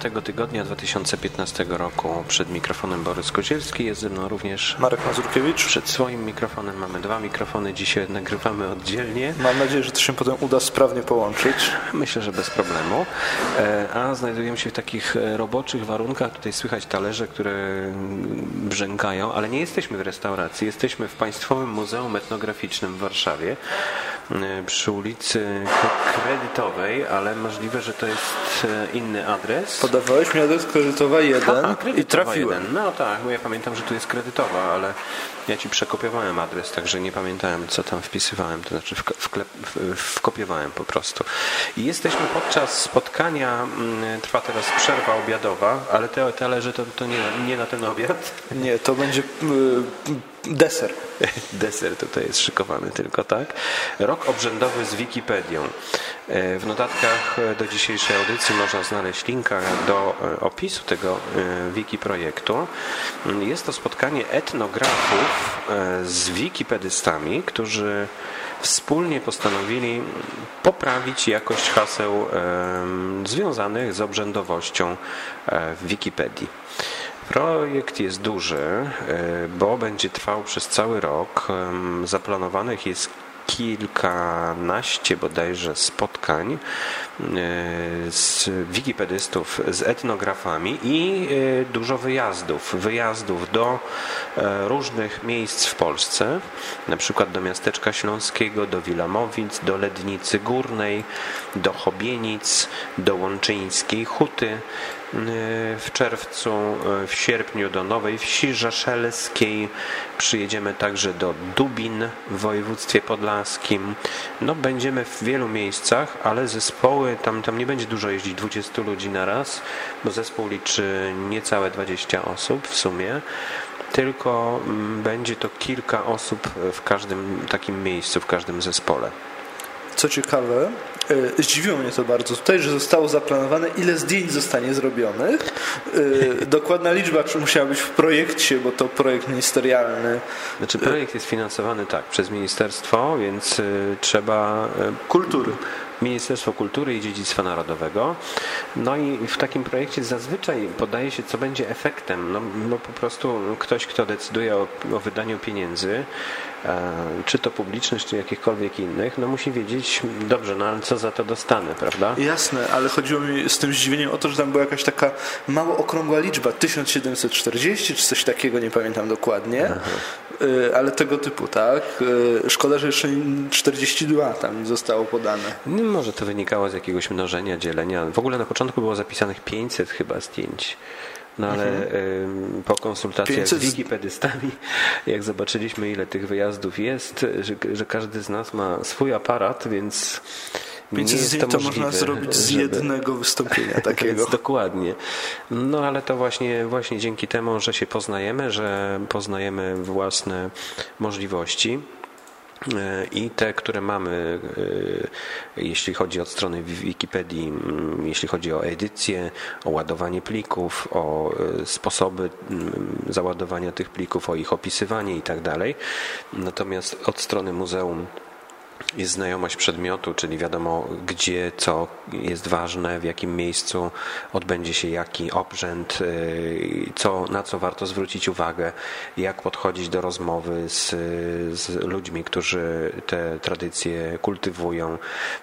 Nowiny dziewiątego tygodnia 2015 roku. Przed mikrofonem Borys Kozielski, jest ze mną również Marek Mazurkiewicz. Przed swoim mikrofonem mamy dwa mikrofony, dzisiaj nagrywamy oddzielnie. Mam nadzieję, że to się potem uda sprawnie połączyć. Myślę, że bez problemu. E, a znajdujemy się w takich e, roboczych warunkach. Tutaj słychać talerze, które brzękają, ale nie jesteśmy w restauracji. Jesteśmy w Państwowym Muzeum Etnograficznym w Warszawie przy ulicy Kredytowej, ale możliwe, że to jest inny adres. Podawałeś mi adres kredytowa 1 Aha, i trafiłem. 1. No tak, bo ja pamiętam, że tu jest kredytowa, ale ja ci przekopiowałem adres, także nie pamiętałem, co tam wpisywałem, to znaczy wklep, wkopiowałem po prostu. I jesteśmy podczas spotkania, mm, trwa teraz przerwa obiadowa, ale te talerze to, to nie, nie na ten obiad. Nie, to będzie y, deser. Deser tutaj jest szykowany tylko, tak? Rok obrzędowy z Wikipedią. E, w notatkach do dzisiejszej audycji można znaleźć linka do e, opisu tego e, wiki projektu. Jest to spotkanie etnografów z wikipedystami, którzy wspólnie postanowili poprawić jakość haseł związanych z obrzędowością w Wikipedii. Projekt jest duży, bo będzie trwał przez cały rok. Zaplanowanych jest kilkanaście bodajże spotkań e, z wikipedystów, z etnografami i e, dużo wyjazdów. Wyjazdów do e, różnych miejsc w Polsce, na przykład do Miasteczka Śląskiego, do Wilamowic, do Lednicy Górnej, do Chobienic, do Łączyńskiej Huty, w czerwcu, w sierpniu do Nowej Wsi Rzeszelskiej. Przyjedziemy także do Dubin w województwie podlaskim. No, będziemy w wielu miejscach, ale zespoły, tam, tam nie będzie dużo jeździć 20 ludzi na raz, bo zespół liczy niecałe 20 osób w sumie tylko mm, będzie to kilka osób w każdym takim miejscu, w każdym zespole. Co ciekawe, e, zdziwiło mnie to bardzo tutaj, że zostało zaplanowane, ile zdjęć zostanie zrobionych. E, dokładna liczba musiała być w projekcie, bo to projekt ministerialny. Znaczy projekt jest finansowany tak przez ministerstwo, więc e, trzeba... Kultury. Ministerstwo Kultury i Dziedzictwa Narodowego. No i w takim projekcie zazwyczaj podaje się, co będzie efektem. No, no po prostu ktoś, kto decyduje o, o wydaniu pieniędzy, E, czy to publicznych, czy jakichkolwiek innych, no musi wiedzieć, dobrze, no ale co za to dostanę, prawda? Jasne, ale chodziło mi z tym zdziwieniem o to, że tam była jakaś taka mało okrągła liczba, 1740 czy coś takiego, nie pamiętam dokładnie, Aha. E, ale tego typu, tak? E, szkoda, że jeszcze 42 tam zostało podane. No, może to wynikało z jakiegoś mnożenia, dzielenia. W ogóle na początku było zapisanych 500 chyba zdjęć. No ale mhm. po konsultacjach 500... z wikipedystami, jak zobaczyliśmy ile tych wyjazdów jest, że, że każdy z nas ma swój aparat, więc 500 nie jest to, to można zrobić z żeby... jednego wystąpienia takiego. Dokładnie. No ale to właśnie, właśnie dzięki temu, że się poznajemy, że poznajemy własne możliwości, i te, które mamy, e, jeśli chodzi o strony Wikipedii, mm, jeśli chodzi o edycję, o ładowanie plików, o e, sposoby mm, załadowania tych plików, o ich opisywanie i tak. Natomiast od strony muzeum jest znajomość przedmiotu, czyli wiadomo gdzie, co jest ważne, w jakim miejscu odbędzie się jaki obrzęd, y, co, na co warto zwrócić uwagę, jak podchodzić do rozmowy z, z ludźmi, którzy te tradycje kultywują.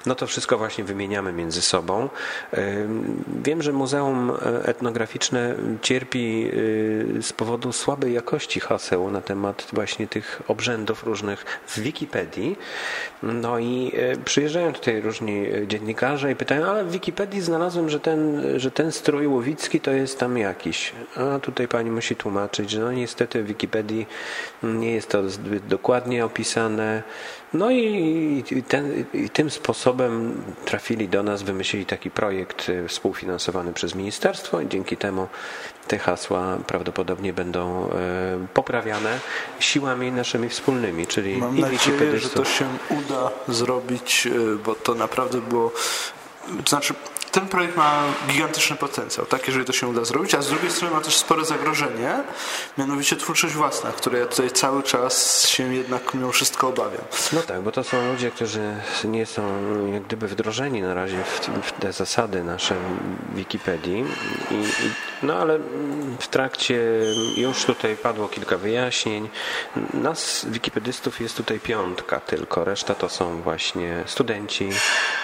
No to wszystko właśnie wymieniamy między sobą. Y, wiem, że Muzeum Etnograficzne cierpi y, z powodu słabej jakości haseł na temat właśnie tych obrzędów różnych w Wikipedii. No i e, przyjeżdżają tutaj różni e, dziennikarze i pytają, ale w Wikipedii znalazłem, że ten, że ten strój łowicki to jest tam jakiś. A tutaj pani musi tłumaczyć, że no niestety w Wikipedii nie jest to zbyt dokładnie opisane. No i, ten, i, tym sposobem trafili do nas, wymyślili taki projekt e, współfinansowany przez ministerstwo i dzięki temu te hasła prawdopodobnie będą poprawiane siłami naszymi wspólnymi, czyli Mam nadzieję, że to się uda zrobić, e, bo to naprawdę było, to znaczy ten projekt ma gigantyczny potencjał, tak, jeżeli to się uda zrobić, a z drugiej strony ma też spore zagrożenie, mianowicie twórczość własna, której ja tutaj cały czas się jednak mimo wszystko obawiam. No tak, bo to są ludzie, którzy nie są jak gdyby wdrożeni na razie w, te zasady nasze Wikipedii, I, i, no ale w trakcie już tutaj padło kilka wyjaśnień. Nas, wikipedystów, jest tutaj piątka tylko, reszta to są właśnie studenci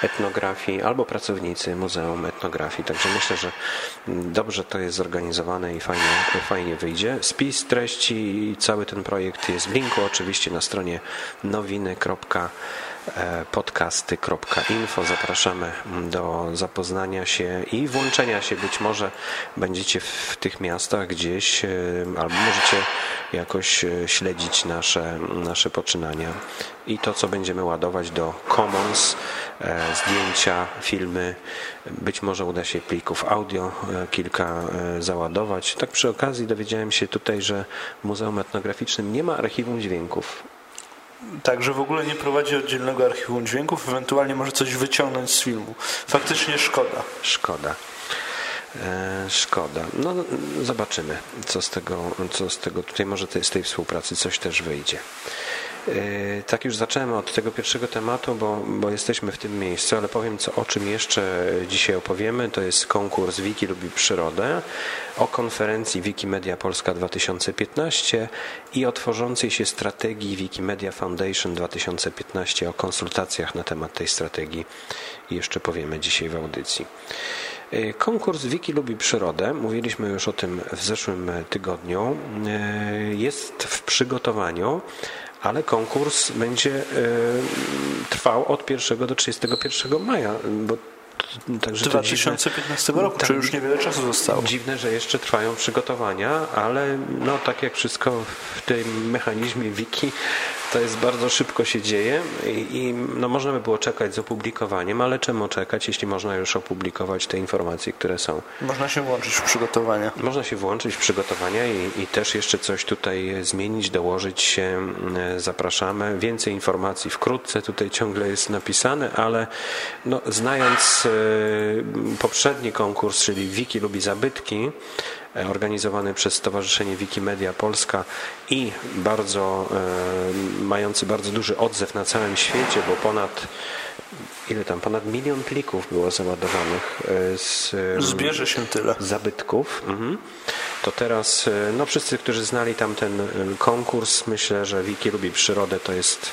etnografii albo pracownicy Muzeum Etnografii, także myślę, że dobrze to jest zorganizowane i fajnie, fajnie wyjdzie. Spis treści i cały ten projekt jest w linku oczywiście na stronie nowiny.podcasty.info. Zapraszamy do zapoznania się i włączenia się. Być może będziecie w tych miastach gdzieś albo możecie jakoś śledzić nasze, nasze poczynania i to, co będziemy ładować do Commons, zdjęcia, filmy. Być może uda się plików audio kilka załadować. Tak przy okazji dowiedziałem się tutaj, że w Muzeum Etnograficznym nie ma archiwum dźwięków. Także w ogóle nie prowadzi oddzielnego archiwum dźwięków, ewentualnie może coś wyciągnąć z filmu. Faktycznie szkoda. Szkoda. E, szkoda. No zobaczymy, co z tego, co z tego tutaj może z tej współpracy coś też wyjdzie. E, tak już zacząłem od tego pierwszego tematu, bo, bo jesteśmy w tym miejscu, ale powiem co, o czym jeszcze dzisiaj opowiemy. To jest konkurs Wiki lubi przyrodę, o konferencji Wikimedia Polska 2015 i o tworzącej się strategii Wikimedia Foundation 2015, o konsultacjach na temat tej strategii jeszcze powiemy dzisiaj w audycji. E, konkurs Wiki lubi przyrodę, mówiliśmy już o tym w zeszłym tygodniu, e, jest w przygotowaniu ale konkurs będzie e, trwał od 1 do 31 maja, bo Także 2015 dziwne, roku, tak, czy już niewiele czasu zostało. Dziwne, że jeszcze trwają przygotowania, ale no tak jak wszystko w tym mechanizmie wiki, to jest bardzo szybko się dzieje i, i no można by było czekać z opublikowaniem, ale czemu czekać, jeśli można już opublikować te informacje, które są? Można się włączyć w przygotowania. Można się włączyć w przygotowania i, i też jeszcze coś tutaj zmienić, dołożyć się. Zapraszamy. Więcej informacji wkrótce tutaj ciągle jest napisane, ale no, znając e, poprzedni konkurs, czyli Wiki lubi zabytki, organizowany przez Stowarzyszenie Wikimedia Polska i bardzo e, mający bardzo duży odzew na całym świecie, bo ponad ile tam, ponad milion plików było załadowanych e, z Zbierze się tyle. zabytków. Mhm. To teraz, no wszyscy, którzy znali tam ten konkurs, myślę, że Wiki lubi przyrodę, to jest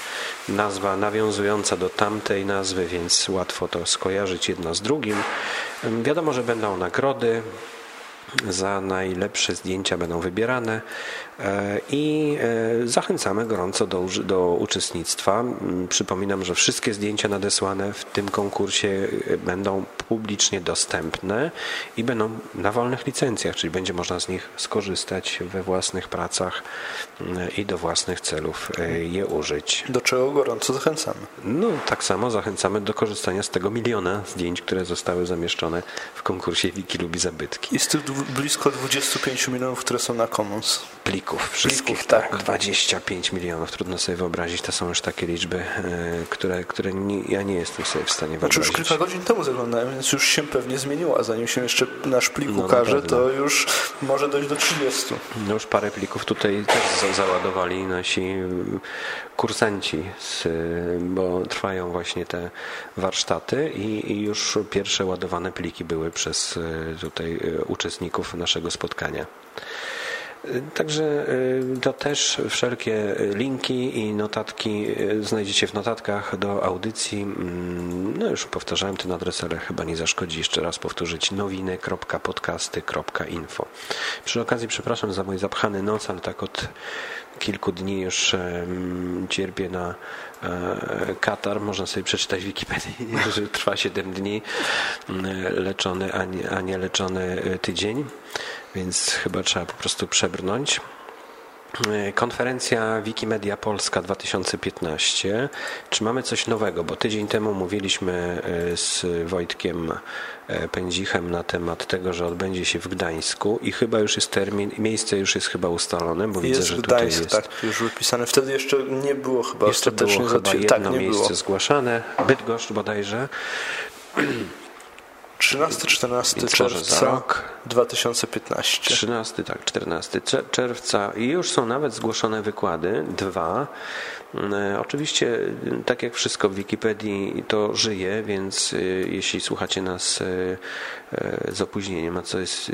nazwa nawiązująca do tamtej nazwy, więc łatwo to skojarzyć jedno z drugim. Wiadomo, że będą nagrody, za najlepsze zdjęcia będą wybierane e, i e, zachęcamy gorąco do, do uczestnictwa. Mm, przypominam, że wszystkie zdjęcia nadesłane w tym konkursie e, będą publicznie dostępne i będą na wolnych licencjach, czyli będzie można z nich skorzystać we własnych pracach mm, i do własnych celów je użyć. Do czego gorąco zachęcamy? No, tak samo zachęcamy do korzystania z tego miliona zdjęć, które zostały zamieszczone w konkursie Wiki lubi zabytki. I z tych blisko 25 milionów, które są na Commons. Plików wszystkich, Plików, tak. 25 milionów, trudno sobie wyobrazić. To są już takie liczby, e, które, które nie, ja nie jestem sobie w stanie wyobrazić. Znaczy już kilka godzin temu zaglądałem, więc już się pewnie zmieniło, a zanim się jeszcze nasz plik no, ukaże, to już może dojść do 30. No już parę plików tutaj też załadowali nasi kursanci, z, bo trwają właśnie te warsztaty i, i już pierwsze ładowane pliki były przez e, tutaj e, uczestników naszego spotkania. Także y, to też wszelkie linki i notatki y, znajdziecie w notatkach do audycji. Mm, no już powtarzałem ten adres, ale chyba nie zaszkodzi jeszcze raz powtórzyć nowiny.podcasty.info. Przy okazji przepraszam za mój zapchany nos, ale tak od kilku dni już cierpię na e, katar. Można sobie przeczytać w Wikipedii, że trwa 7 dni leczony, a nie leczony e, tydzień więc chyba trzeba po prostu przebrnąć. E, konferencja Wikimedia Polska 2015. Czy mamy coś nowego? Bo tydzień temu mówiliśmy e, z Wojtkiem e, Pędzichem na temat tego, że odbędzie się w Gdańsku i chyba już jest termin, miejsce już jest chyba ustalone, bo jest widzę, że tutaj Gdańsk, jest. tak, już wypisane. Wtedy jeszcze nie było chyba jeszcze było chyba jedno tak, miejsce było. zgłaszane, Bydgoszcz bodajże. 13-14 Więc może za czerwca rok. 2015. 13, tak, 14 cze- czerwca i już są nawet zgłoszone wykłady, dwa. E, Oczywiście, e, tak jak wszystko w Wikipedii, to żyje, więc e, jeśli słuchacie nas e, z opóźnieniem, a co jest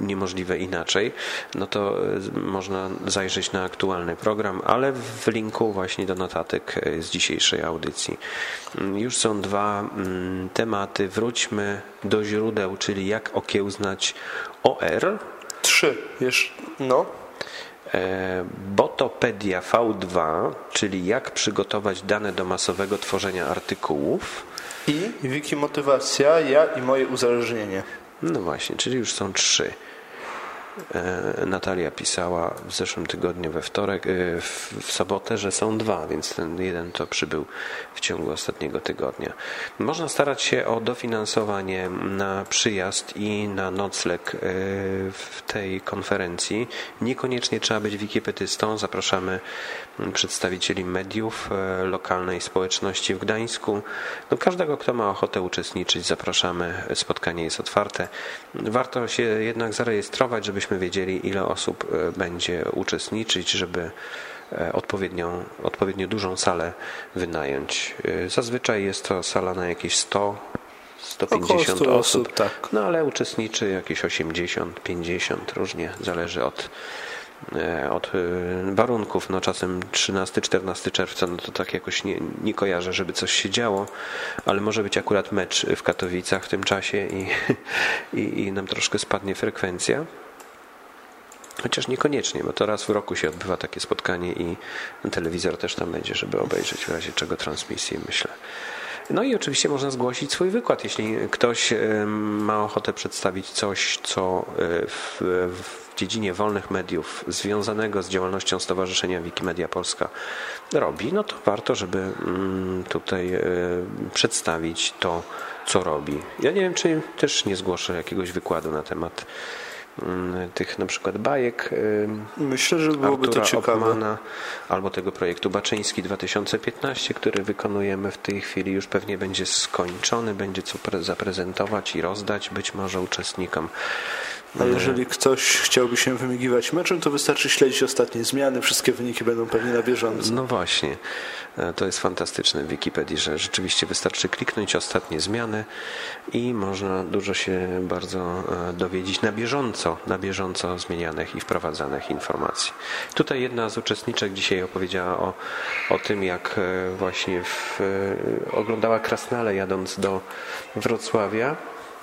niemożliwe inaczej, no to można zajrzeć na aktualny program, ale w linku właśnie do notatek z dzisiejszej audycji. Mm, Już są dwa mm, tematy. Wróćmy do źródeł, czyli jak okiełznać OR, Trzy. Jeszcze, no. E, Botopedia V2, czyli jak przygotować dane do masowego tworzenia artykułów. I wiki motywacja, ja i moje uzależnienie. No właśnie, czyli już są trzy. E, Natalia pisała w zeszłym tygodniu we wtorek, e, w, sobotę, że są dwa, więc ten jeden to przybył w ciągu ostatniego tygodnia. Można starać się o dofinansowanie na przyjazd i na nocleg e, w tej konferencji. Niekoniecznie trzeba być wikipedystą. Zapraszamy mm, przedstawicieli mediów, lokalnej społeczności w Gdańsku. No, każdego, kto ma ochotę uczestniczyć, zapraszamy. Spotkanie jest otwarte. Warto się jednak zarejestrować, żebyśmy wiedzieli, ile osób e, będzie uczestniczyć, żeby e, odpowiednią, odpowiednio dużą salę wynająć. E, Zazwyczaj jest to sala na jakieś 100 150 Około 100 osób, osób, tak. no ale uczestniczy jakieś 80, 50, różnie, zależy od, od warunków. No czasem 13-14 czerwca, no to tak jakoś nie, nie kojarzę, żeby coś się działo, ale może być akurat mecz w Katowicach w tym czasie i, i, i nam troszkę spadnie frekwencja. Chociaż niekoniecznie, bo to raz w roku się odbywa takie spotkanie i telewizor też tam będzie, żeby obejrzeć w razie czego transmisję, myślę. No i oczywiście można zgłosić swój wykład, jeśli ktoś ma ochotę przedstawić coś, co e, w, w dziedzinie wolnych mediów związanego z działalnością Stowarzyszenia Wikimedia Polska robi, no to warto, żeby mm, tutaj e, przedstawić to, co robi. Ja nie wiem, czy też nie zgłoszę jakiegoś wykładu na temat tych na przykład bajek Myślę, że byłoby Artura to ciekawe. Oppmana, albo tego projektu Baczyński 2015, który wykonujemy w tej chwili, już pewnie będzie skończony, będzie co pre- zaprezentować i rozdać być może uczestnikom. A jeżeli ktoś chciałby się wymigiwać meczem, to wystarczy śledzić ostatnie zmiany. Wszystkie wyniki będą pewnie na bieżąco. No właśnie, E, to jest fantastyczne w Wikipedii, że rzeczywiście wystarczy kliknąć ostatnie zmiany i można dużo się bardzo e, dowiedzieć na bieżąco, na bieżąco zmienianych i wprowadzanych informacji. Tutaj jedna z uczestniczek dzisiaj opowiedziała o, o tym, jak e, właśnie w, oglądała Krasnale jadąc do Wrocławia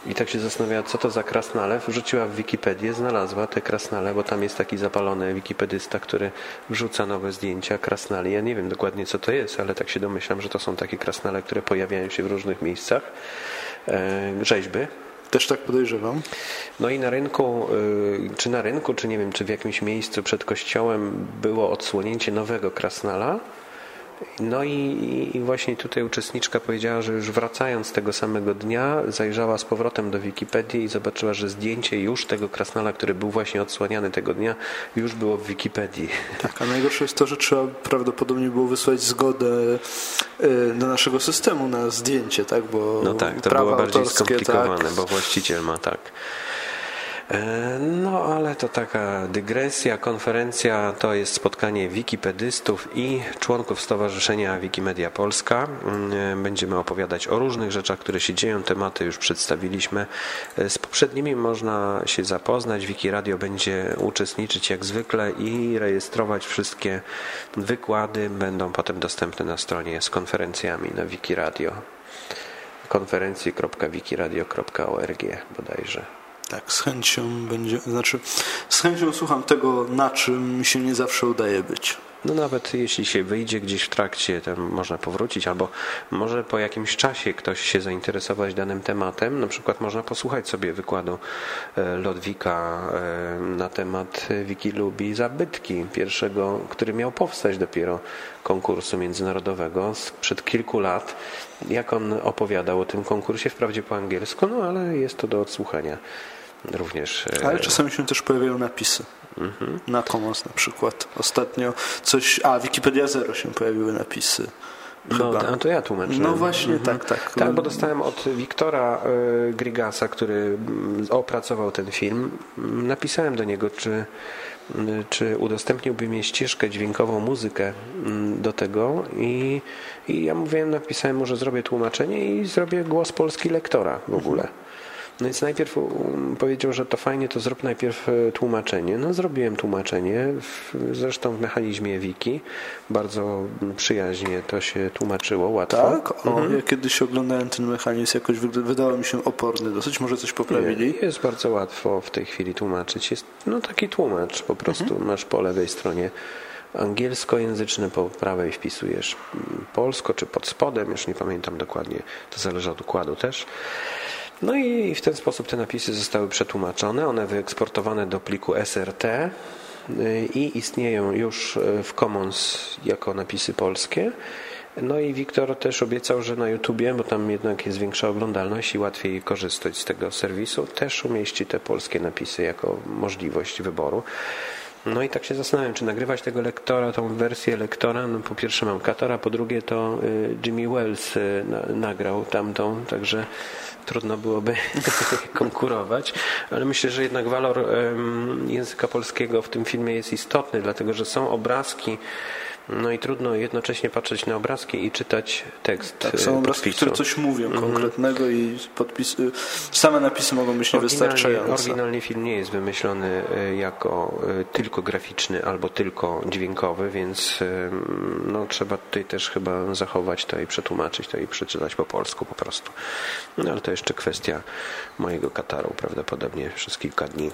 i tak się zastanawiała, co to za krasnale. Wrzuciła w Wikipedię, znalazła te krasnale, bo tam jest taki zapalony wikipedysta, który wrzuca nowe zdjęcia krasnali. Ja nie wiem dokładnie, co to jest, ale tak się domyślam, że to są takie krasnale, które pojawiają się w różnych miejscach. E, rzeźby. Też tak podejrzewam. No i na rynku, y, czy na rynku, czy nie wiem, czy w jakimś miejscu przed kościołem było odsłonięcie nowego krasnala. No i, i właśnie tutaj uczestniczka powiedziała, że już wracając tego samego dnia zajrzała z powrotem do Wikipedii i zobaczyła, że zdjęcie już tego krasnala, który był właśnie odsłaniany tego dnia, już było w Wikipedii. Tak, a najgorsze jest to, że trzeba prawdopodobnie było wysłać zgodę y, do naszego systemu na zdjęcie, tak? Bo No tak, to było bardziej autorskie, skomplikowane, tak. bo właściciel ma tak. E, No, ale to taka dygresja. Konferencja to jest spotkanie wikipedystów i członków Stowarzyszenia Wikimedia Polska. Mm, Będziemy opowiadać o różnych rzeczach, które się dzieją. Tematy już przedstawiliśmy. E, Z poprzednimi można się zapoznać. Wikiradio będzie uczestniczyć jak zwykle i rejestrować wszystkie wykłady. Będą potem dostępne na stronie z konferencjami na Wikiradio. konferencje.wikiradio.org bodajże. Tak, z chęcią będzie, znaczy z chęcią słucham tego, na czym się nie zawsze udaje być. No nawet jeśli się wyjdzie gdzieś w trakcie, to można powrócić, albo może po jakimś czasie ktoś się zainteresować danym tematem. Na przykład można posłuchać sobie wykładu e, Lodwika e, na temat Wiki lubi zabytki, pierwszego, który miał powstać dopiero konkursu międzynarodowego sprzed kilku lat. Jak on opowiadał o tym konkursie, wprawdzie po angielsku, no ale jest to do odsłuchania również. e, Ale czasami się też pojawiają napisy. Mhm. Na Commons na przykład. Ostatnio coś, a Wikipedia Zero się pojawiły napisy. No, chyba. to, ja tłumaczę. No właśnie, tak, tak. Tak, bo dostałem od Wiktora y, Grigasa, który mm, opracował ten film. Mm, Napisałem do niego, czy, y, czy udostępniłby mi ścieżkę dźwiękową, muzykę mm, do tego i, i ja mówiłem, napisałem mu, że zrobię tłumaczenie i zrobię głos polski lektora w ogóle. No więc najpierw um, powiedział, że to fajnie, to zrób najpierw e, tłumaczenie. No zrobiłem tłumaczenie, zresztą w mechanizmie wiki. Bardzo przyjaźnie to się tłumaczyło, łatwo. Tak? O, ja kiedyś oglądałem ten mechanizm, jakoś wydawał mi się oporny dosyć, może coś poprawili? Nie, Jest bardzo łatwo w tej chwili tłumaczyć. Jest no taki tłumacz po prostu. Masz po lewej stronie angielskojęzyczny, po prawej wpisujesz mm, polsko czy pod spodem, już nie pamiętam dokładnie, to zależy od układu też. No i w ten sposób te napisy zostały przetłumaczone, one wyeksportowane do pliku SRT y, i istnieją już y, w Commons jako napisy polskie. No i Wiktor też obiecał, że na YouTubie, bo tam jednak jest większa oglądalność i łatwiej korzystać z tego serwisu, też umieści te polskie napisy jako możliwość wyboru. No i tak się zastanawiam, czy nagrywać tego lektora, tą wersję lektora. No po pierwsze mam Katara, po drugie to y, Jimmy Wells y, na, nagrał tamtą, także trudno byłoby konkurować, ale myślę, że jednak walor języka polskiego w tym filmie jest istotny, dlatego że są obrazki, no i trudno jednocześnie patrzeć na obrazki i czytać tekst Tak, są obrazki, podpisu. które coś mówią Mhm. konkretnego i podpis, y, same napisy mogą być niewystarczające. oryginalnie film nie jest wymyślony y, jako y, tylko graficzny albo tylko dźwiękowy, więc no, trzeba tutaj też chyba zachować to i przetłumaczyć to i przeczytać po polsku po prostu. No, ale to jeszcze kwestia mojego kataru prawdopodobnie przez kilka dni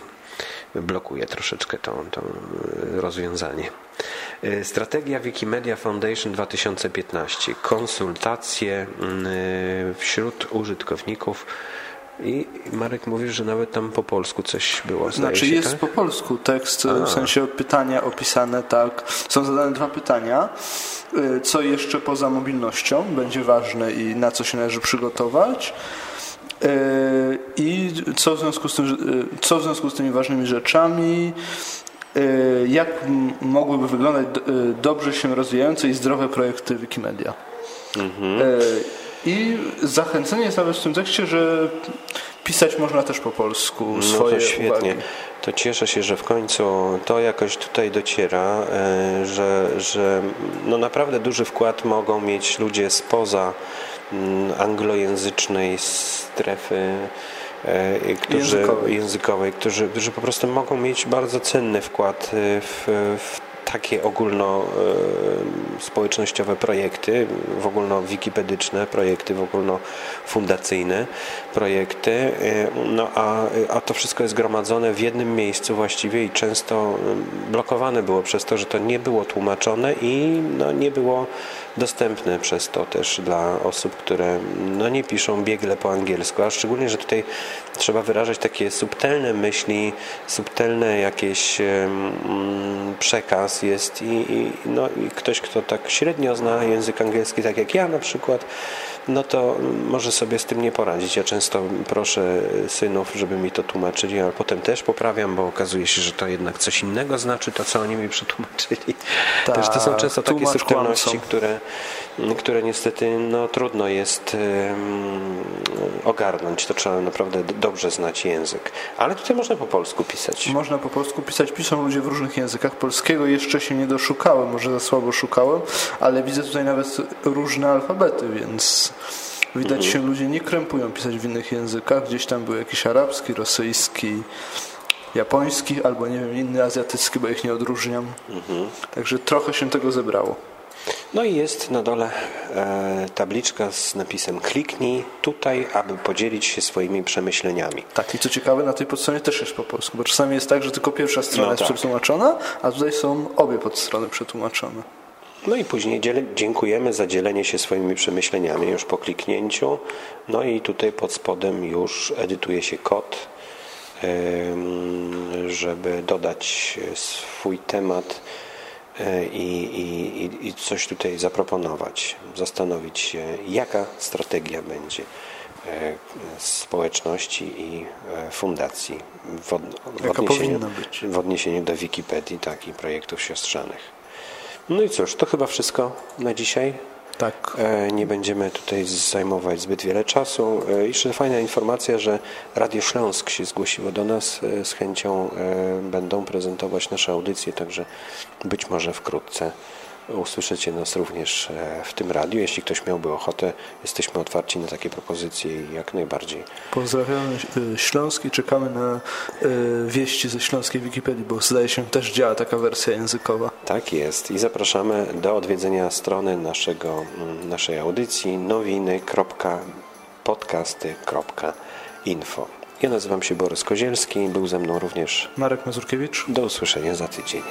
blokuje troszeczkę to, to y, rozwiązanie. Y, Strategia Wikimedia Foundation 2015. Konsultacje y, wśród użytkowników i Marek mówisz, że nawet tam po polsku coś było. Znaczy się, jest tak? po polsku tekst, w sensie pytania opisane tak. Są zadane dwa pytania. Co jeszcze poza mobilnością będzie ważne i na co się należy przygotować? Y, I co w związku z, tym, y, co w związku z tymi ważnymi rzeczami? Y, Jak mogłyby wyglądać dobrze się rozwijające i zdrowe projekty Wikimedia? Y, I zachęcenie jest nawet w tym tekście, że pisać można też po polsku No swoje to świetnie. uwagi. To cieszę się, że w końcu to jakoś tutaj dociera, e, że, że no naprawdę duży wkład mogą mieć ludzie spoza anglojęzycznej strefy e, którzy, Językowej. językowej, którzy, którzy po prostu mogą mieć bardzo cenny wkład e, w, w takie ogólno e, społecznościowe projekty, w ogólno wikipedyczne projekty, w ogólno fundacyjne projekty, no a, a to wszystko jest gromadzone w jednym miejscu właściwie i często blokowane było przez to, że to nie było tłumaczone i no, nie było dostępne przez to też dla osób, które no, nie piszą biegle po angielsku, a szczególnie, że tutaj trzeba wyrażać takie subtelne myśli, subtelne jakieś em, przekaz jest i, i, no, i ktoś, kto tak średnio zna język angielski, tak jak ja na przykład, no to może sobie z tym nie poradzić. Ja często proszę synów, żeby mi to tłumaczyli, ale potem też poprawiam, bo okazuje się, że to jednak coś innego znaczy to, co oni mi przetłumaczyli. Tak, Też to są często takie subtelności, które, które niestety no, trudno jest ogarnąć. To trzeba naprawdę dobrze znać język. Ale tutaj można po polsku pisać. Można po polsku pisać, piszą ludzie w różnych językach. Polskiego jeszcze się nie doszukałem, może za słabo szukałem, ale widzę tutaj nawet różne alfabety, więc widać się ludzie nie krępują pisać w innych językach. Gdzieś tam był jakiś arabski, rosyjski, japoński albo nie wiem, inny azjatycki, bo ich nie odróżniam. Także trochę się tego zebrało. No i jest na dole e, tabliczka z napisem kliknij tutaj, aby podzielić się swoimi przemyśleniami. Tak, i co ciekawe, na tej podstronie też jest po polsku, bo czasami jest tak, że tylko pierwsza strona No jest tak. przetłumaczona, a tutaj są obie podstrony przetłumaczone. No i później dziękujemy za dzielenie się swoimi przemyśleniami już po kliknięciu. No i tutaj pod spodem już edytuje się kod, żeby dodać swój temat i, i, i- i coś tutaj zaproponować. Zastanowić się, jaka strategia będzie e, społeczności i e, fundacji w, od, w, odniesieniu, w odniesieniu do Wikipedii, tak i projektów siostrzanych. No i cóż, to chyba wszystko na dzisiaj. Tak. E, nie będziemy tutaj zajmować zbyt wiele czasu. E, jeszcze fajna informacja, że Radio Śląsk się zgłosiło do nas e, z chęcią będą prezentować nasze audycje, także być może wkrótce usłyszycie nas również w tym radiu. Jeśli ktoś miałby ochotę, jesteśmy otwarci na takie propozycje i jak najbardziej. Pozdrawiamy Śląsk i czekamy na wieści ze śląskiej Wikipedii, bo zdaje się też działa taka wersja językowa. Tak jest i zapraszamy do odwiedzenia strony naszego, mm, naszej audycji nowiny.podcasty.info. Ja nazywam się Borys Kozielski, był ze mną również Marek Mazurkiewicz. Do usłyszenia za tydzień.